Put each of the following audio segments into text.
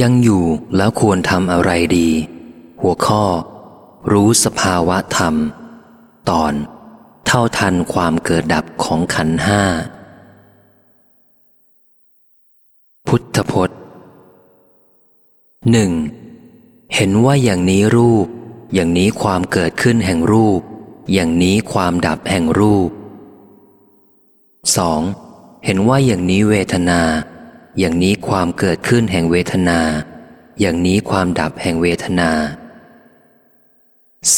ยังอยู่แล้วควรทำอะไรดี หัวข้อ รู้สภาวะธรรม ตอน เท่าทันความเกิดดับของขันห้า พุทธพจน์หนึ่งเห็นว่าอย่างนี้รูป อย่างนี้ความเกิดขึ้นแห่งรูป อย่างนี้ความดับแห่งรูป 2. เห็นว่าอย่างนี้เวทนา อย่างนี้ความเกิดขึ้นแห่งเวทนา อย่างนี้ความดับแห่งเวทนา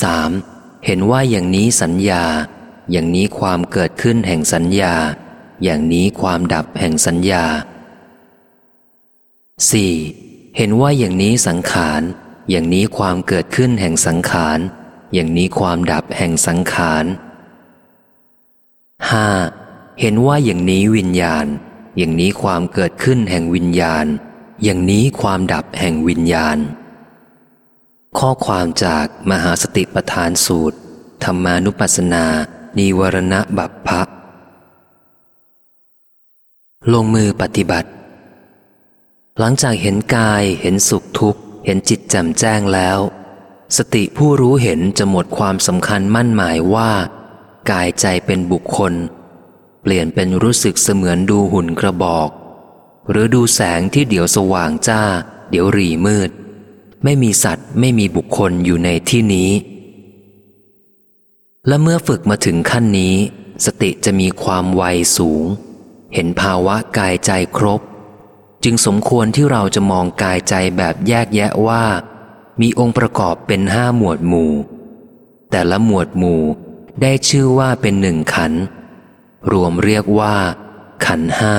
3. เห็นว่าอย่างนี้สัญญา อย่างนี้ความเกิดขึ้นแห่งสัญญา อย่างนี้ความดับแห่งสัญญา 4. เห็นว่าอย่างนี้สังขาร อย่างนี้ความเกิดขึ้นแห่งสังขาร อย่างนี้ความดับแห่งสังขาร 5. เห็นว่าอย่างนี้วิญญาณ อย่างนี้ความเกิดขึ้นแห่งวิญญาณ อย่างนี้ความดับแห่งวิญญาณ ข้อความจากมหาสติปทานสูตร ธรรมานุปัสสนา นิวรณบัพพะลงมือปฏิบัติ หลังจากเห็นกายเห็นสุขทุกข์ เห็นจิตแจ่มแจ้งแล้ว สติผู้รู้เห็นจะหมดความสำคัญมั่นหมายว่า กายใจเป็นบุคคล ลี่ยนเป็นรู้สึกเสมือนดูหุ่นกระบอก หรือดูแสงที่เดี๋ยวสว่างจ้า เดี๋ยวรีมืด ไม่มีสัตว์ไม่มีบุคคลอยู่ในที่นี้ และเมื่อฝึกมาถึงขั้นนี้ สติจะมีความไวสูง เห็นภาวะกายใจครบ จึงสมควรที่เราจะมองกายใจแบบแยกแยะว่า มีองค์ประกอบเป็นห้าหมวดหมู่ แต่ละหมวดหมู่ได้ชื่อว่าเป็นหนึ่งขันธ์ รวมเรียกว่า ขันห้า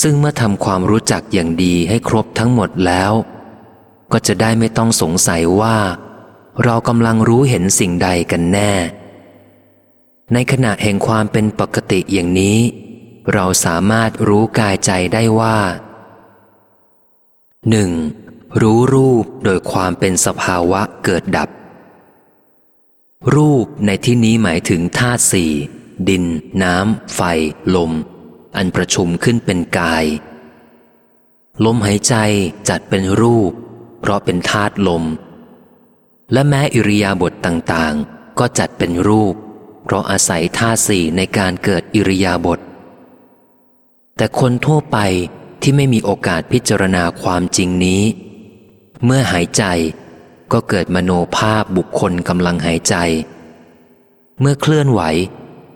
ซึ่งเมื่อทำความรู้จักอย่างดีให้ครบทั้งหมดแล้ว ก็จะได้ไม่ต้องสงสัยว่า เรากำลังรู้เห็นสิ่งใดกันแน่ ในขณะแห่งความเป็นปกติอย่างนี้ เราสามารถรู้กายใจได้ว่าหนึ่งรู้รูปโดยความเป็นสภาวะเกิดดับ รูปในที่นี้หมายถึงธาตุสี่ ดิน น้ำ ไฟ ลม อันประชุมขึ้นเป็นกาย ลมหายใจจัดเป็นรูป เพราะเป็นธาตุลม และแม้อิริยาบถต่างๆ ก็จัดเป็นรูป เพราะอาศัยธาตุสี่ในการเกิดอิริยาบถแต่คนทั่วไปที่ไม่มีโอกาสพิจารณาความจริงนี้ เมื่อหายใจก็เกิดมโนภาพบุคคลกำลังหายใจ เมื่อเคลื่อนไหว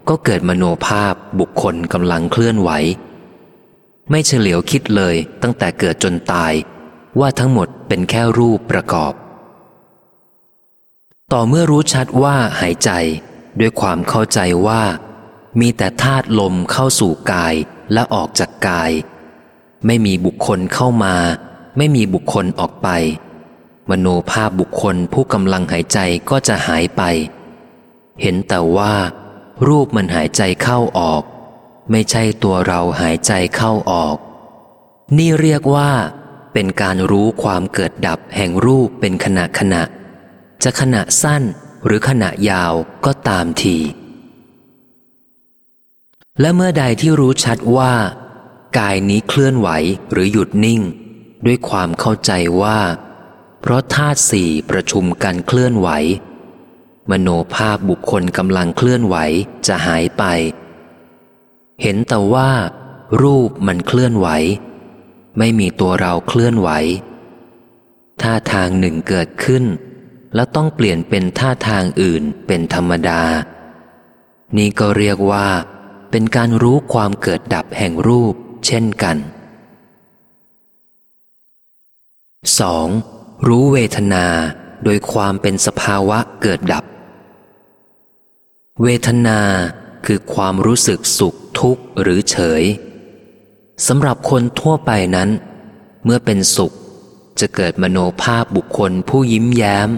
ก็เกิดมโนภาพบุคคลกำลังเคลื่อนไหว ไม่เฉลียวคิดเลยตั้งแต่เกิดจนตาย ว่าทั้งหมดเป็นแค่รูปประกอบ ต่อเมื่อรู้ชัดว่าหายใจด้วยความเข้าใจว่า มีแต่ธาตุลมเข้าสู่กายและออกจากกาย ไม่มีบุคคลเข้ามา ไม่มีบุคคลออกไป มโนภาพบุคคลผู้กำลังหายใจก็จะหายไป เห็นแต่ว่า รูปมันหายใจเข้าออก ไม่ใช่ตัวเราหายใจเข้าออก นี่เรียกว่า เป็นการรู้ความเกิดดับแห่งรูปเป็นขณะขณะ จะขณะสั้นหรือขณะยาวก็ตามที และเมื่อใดที่รู้ชัดว่า กายนี้เคลื่อนไหวหรือหยุดนิ่ง ด้วยความเข้าใจว่า เพราะธาตุสี่ประชุมกันเคลื่อนไหว มโนภาพบุคคลกำลังเคลื่อนไหวจะหายไป เห็นแต่ว่า รูปมันเคลื่อนไหว ไม่มีตัวเราเคลื่อนไหว ท่าทางหนึ่งเกิดขึ้น แล้วต้องเปลี่ยนเป็นท่าทางอื่นเป็นธรรมดา นี่ก็เรียกว่า เป็นการรู้ความเกิดดับแห่งรูป เช่นกัน 2. รู้เวทนาโดยความเป็นสภาวะเกิดดับ เวทนาคือความรู้สึกสุขทุกข์หรือเฉยสำหรับคนทั่วไปนั้น เมื่อเป็นสุข จะเกิดมโนภาพบุคคลผู้ยิ้มแย้ม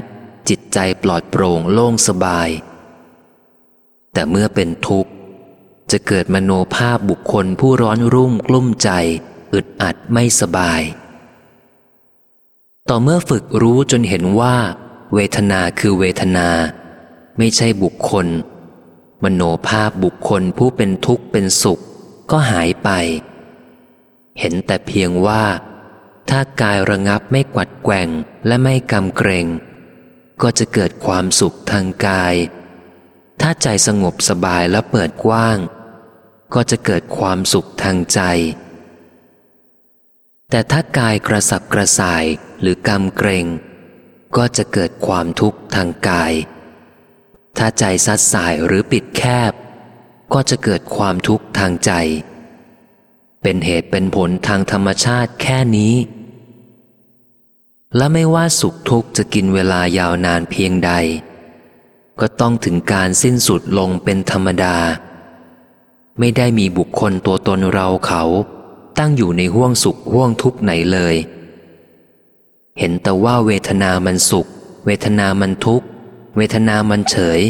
จิตใจปลอดโปร่งโล่งสบาย แต่เมื่อเป็นทุกข์ จะเกิดมโนภาพบุคคลผู้ร้อนรุ่มกลุ้มใจ อึดอัดไม่สบาย ต่อเมื่อฝึกรู้จนเห็นว่า เวทนาคือเวทนา ไม่ใช่บุคคล มโนภาพบุคคลผู้เป็นทุกข์เป็นสุข ก็หายไป เห็นแต่เพียงว่า ถ้ากายระงับไม่กวัดแกว่งและไม่กำเกรง ก็จะเกิดความสุขทางกาย ถ้าใจสงบสบายและเปิดกว้าง ก็จะเกิดความสุขทางใจ แต่ถ้ากายกระสับกระส่ายหรือกำเกรง ก็จะเกิดความทุกข์ทางกาย ถ้าใจซัดสายหรือปิดแคบ ก็จะเกิดความทุกข์ทางใจ เป็นเหตุเป็นผลทางธรรมชาติแค่นี้ และไม่ว่าสุขทุกข์จะกินเวลายาวนานเพียงใด ก็ต้องถึงการสิ้นสุดลงเป็นธรรมดา ไม่ได้มีบุคคลตัวตนเราเขาตั้งอยู่ในห้วงสุขห้วงทุกข์ไหนเลย เห็นแต่ว่าเวทนามันสุข เวทนามันทุกข์ เวทนามันเฉย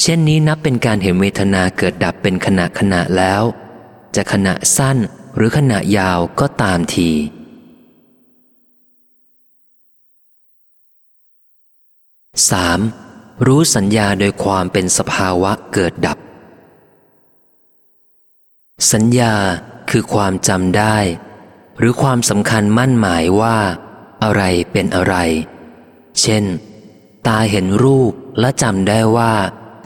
เช่นนี้นับเป็นการเห็นเวทนาเกิดดับเป็นขณะขณะแล้ว จะขณะสั้นหรือขณะยาวก็ตามที 3. รู้สัญญาโดยความเป็นสภาวะเกิดดับ สัญญาคือความจำได้ หรือความสำคัญมั่นหมายว่า อะไรเป็นอะไร เช่น ตาเห็นรูปและจำได้ว่า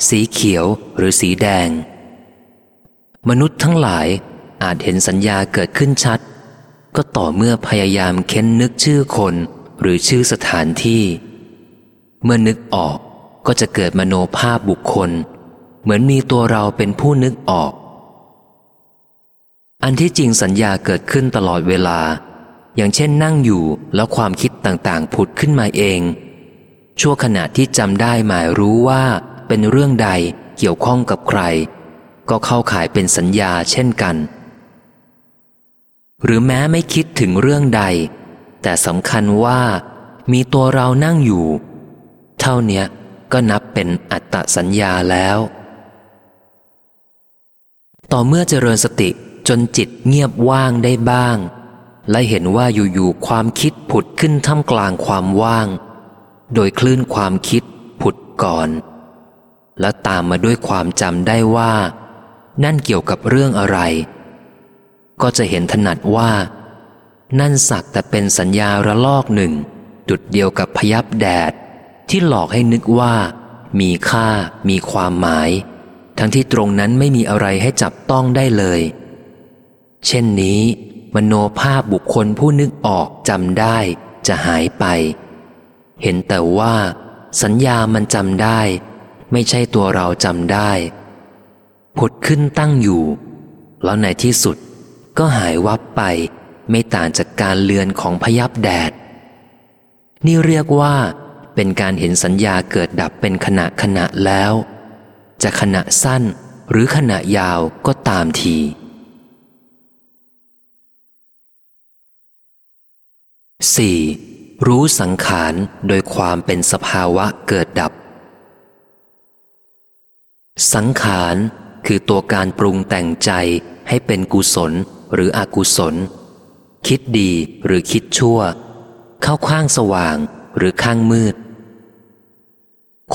สีเขียวหรือสีแดง มนุษย์ทั้งหลายอาจเห็นสัญญาเกิดขึ้นชัด ก็ต่อเมื่อพยายามเค้นนึกชื่อคนหรือชื่อสถานที่ เมื่อนึกออกก็จะเกิดมโนภาพบุคคล เหมือนมีตัวเราเป็นผู้นึกออก อันที่จริงสัญญาเกิดขึ้นตลอดเวลา อย่างเช่นนั่งอยู่แล้วความคิดต่างๆ ผุดขึ้นมาเอง ชั่วขณะที่จำได้หมายรู้ว่าเป็นเรื่องใดเกี่ยวข้องกับใคร ก็เข้าข่ายเป็นสัญญาเช่นกัน หรือแม้ไม่คิดถึงเรื่องใด แต่สำคัญว่ามีตัวเรานั่งอยู่ เท่านี้ก็นับเป็นอัตตสัญญาแล้ว ต่อเมื่อเจริญสติจนจิตเงียบว่างได้บ้าง และเห็นว่าอยู่ๆความคิดผุดขึ้นท่ามกลางความว่าง โดยคลื่นความคิดผุดก่อน และตามมาด้วยความจำได้ว่า นั่นเกี่ยวกับเรื่องอะไร ก็จะเห็นถนัดว่า นั่นสักแต่เป็นสัญญาระลอกหนึ่ง จุดเดียวกับพยับแดด ที่หลอกให้นึกว่า มีค่า มีความหมาย ทั้งที่ตรงนั้นไม่มีอะไรให้จับต้องได้เลย เช่นนี้ มโนภาพบุคคลผู้นึกออกจำได้จะหายไป เห็นแต่ว่า สัญญามันจำได้ ไม่ใช่ตัวเราจำได้ผุดขึ้นตั้งอยู่ แล้วในที่สุดก็หายวับไป ไม่ต่างจากการเลือนของพยับแดด นี่เรียกว่า เป็นการเห็นสัญญาเกิดดับเป็นขณะขณะแล้ว จะขณะสั้นหรือขณะยาวก็ตามที 4. รู้สังขารโดยความเป็นสภาวะเกิดดับ สังขารคือตัวการปรุงแต่งใจให้เป็นกุศลหรืออกุศล คิดดีหรือคิดชั่ว เข้าข้างสว่างหรือข้างมืด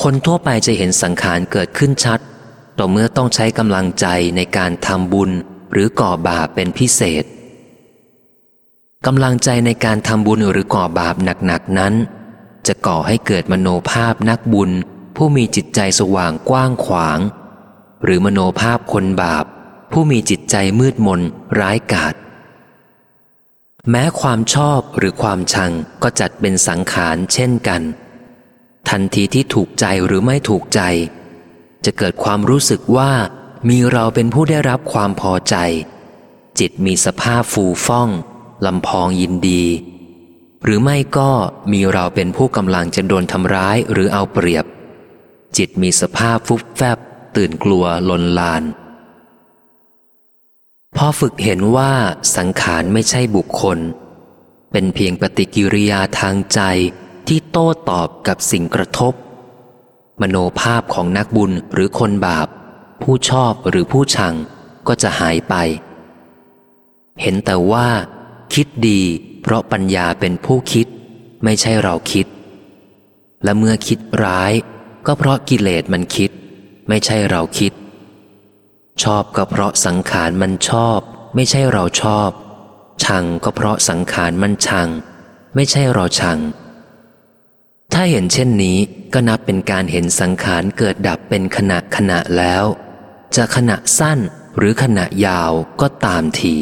คนทั่วไปจะเห็นสังขารเกิดขึ้นชัด ต่อเมื่อต้องใช้กำลังใจในการทำบุญหรือก่อบาปเป็นพิเศษ กำลังใจในการทำบุญหรือก่อบาปหนักๆนั้น จะก่อให้เกิดมโนภาพนักบุญ ผู้มีจิตใจสว่างกว้างขวาง หรือมโนภาพคนบาป ผู้มีจิตใจมืดมนร้ายกาจแม้ความชอบหรือความชังก็จัดเป็นสังขารเช่นกัน ทันทีที่ถูกใจหรือไม่ถูกใจ จะเกิดความรู้สึกว่ามีเราเป็นผู้ได้รับความพอใจ จิตมีสภาพฟูฟ่อง ลำพองยินดี หรือไม่ก็มีเราเป็นผู้กำลังจะโดนทำร้ายหรือเอาเปรียบ จิตมีสภาพฟุบแฟบ ตื่นกลัวลนลานพอฝึกเห็นว่าสังขารไม่ใช่บุคคล เป็นเพียงปฏิกิริยาทางใจที่โต้ตอบกับสิ่งกระทบ มโนภาพของนักบุญหรือคนบาป ผู้ชอบหรือผู้ชังก็จะหายไป เห็นแต่ว่า คิดดี เพราะปัญญาเป็นผู้คิด ไม่ใช่เราคิด และเมื่อคิดร้าย ก็เพราะกิเลสมันคิด ไม่ใช่เราคิด ชอบก็เพราะสังขารมันชอบ ไม่ใช่เราชอบ ชังก็เพราะสังขารมันชัง ไม่ใช่เราชัง ถ้าเห็นเช่นนี้ก็นับเป็นการเห็นสังขารเกิดดับเป็นขณะขณะแล้ว จะขณะสั้นหรือขณะยาวก็ตามที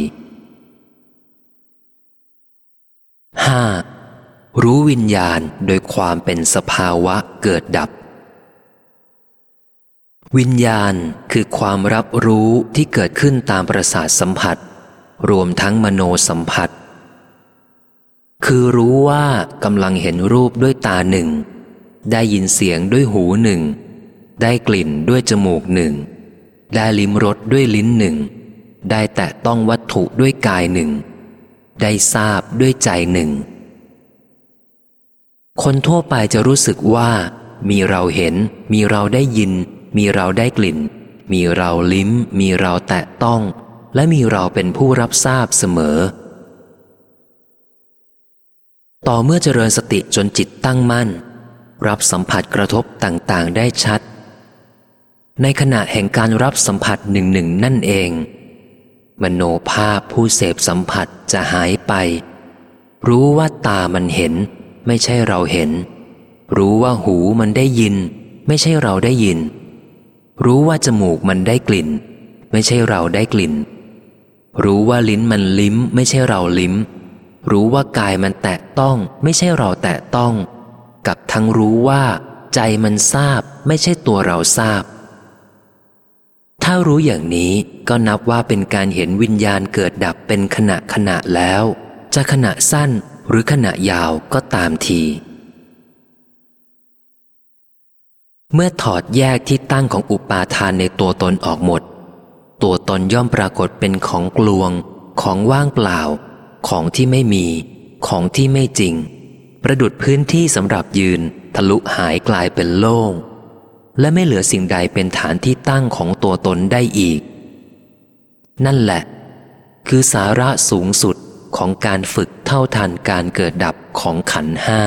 5. รู้วิญญาณโดยความเป็นสภาวะเกิดดับ วิญญาณคือความรับรู้ที่เกิดขึ้นตามประสาทสัมผัส รวมทั้งมโนสัมผัส คือรู้ว่ากำลังเห็นรูปด้วยตาหนึ่ง ได้ยินเสียงด้วยหูหนึ่ง ได้กลิ่นด้วยจมูกหนึ่ง ได้ลิ้มรสด้วยลิ้นหนึ่ง ได้แตะต้องวัตถุด้วยกายหนึ่ง ได้ทราบด้วยใจหนึ่ง คนทั่วไปจะรู้สึกว่า มีเราเห็น มีเราได้ยิน มีเราได้กลิ่น มีเราลิ้ม มีเราแตะต้อง และมีเราเป็นผู้รับทราบเสมอ ต่อเมื่อเจริญสติจนจิตตั้งมั่น รับสัมผัสกระทบต่างๆ ได้ชัด ในขณะแห่งการรับสัมผัสหนึ่งหนึ่งนั่นเอง มโนภาพผู้เสพสัมผัสจะหายไป รู้ว่าตามันเห็น ไม่ใช่เราเห็น รู้ว่าหูมันได้ยิน ไม่ใช่เราได้ยิน รู้ว่าจมูกมันได้กลิ่น ไม่ใช่เราได้กลิ่น รู้ว่าลิ้นมันลิ้ม ไม่ใช่เราลิ้ม รู้ว่ากายมันแตะต้อง ไม่ใช่เราแตะต้อง กับทั้งรู้ว่า ใจมันทราบ ไม่ใช่ตัวเราทราบ ถ้ารู้อย่างนี้ก็นับว่าเป็นการเห็นวิญญาณเกิดดับเป็นขณะขณะแล้ว จะขณะสั้นหรือขณะยาวก็ตามที เมื่อถอดแยกที่ตั้งของอุปาทานในตัวตนออกหมด ตัวตนย่อมปรากฏเป็นของกลวง ของว่างเปล่า ของที่ไม่มี ของที่ไม่จริง ประดุดพื้นที่สำหรับยืน ทะลุหายกลายเป็นโล่ง และไม่เหลือสิ่งใดเป็นฐานที่ตั้งของตัวตนได้อีก นั่นแหละ คือสาระสูงสุดของการฝึกเท่าทันการเกิดดับของขันห้า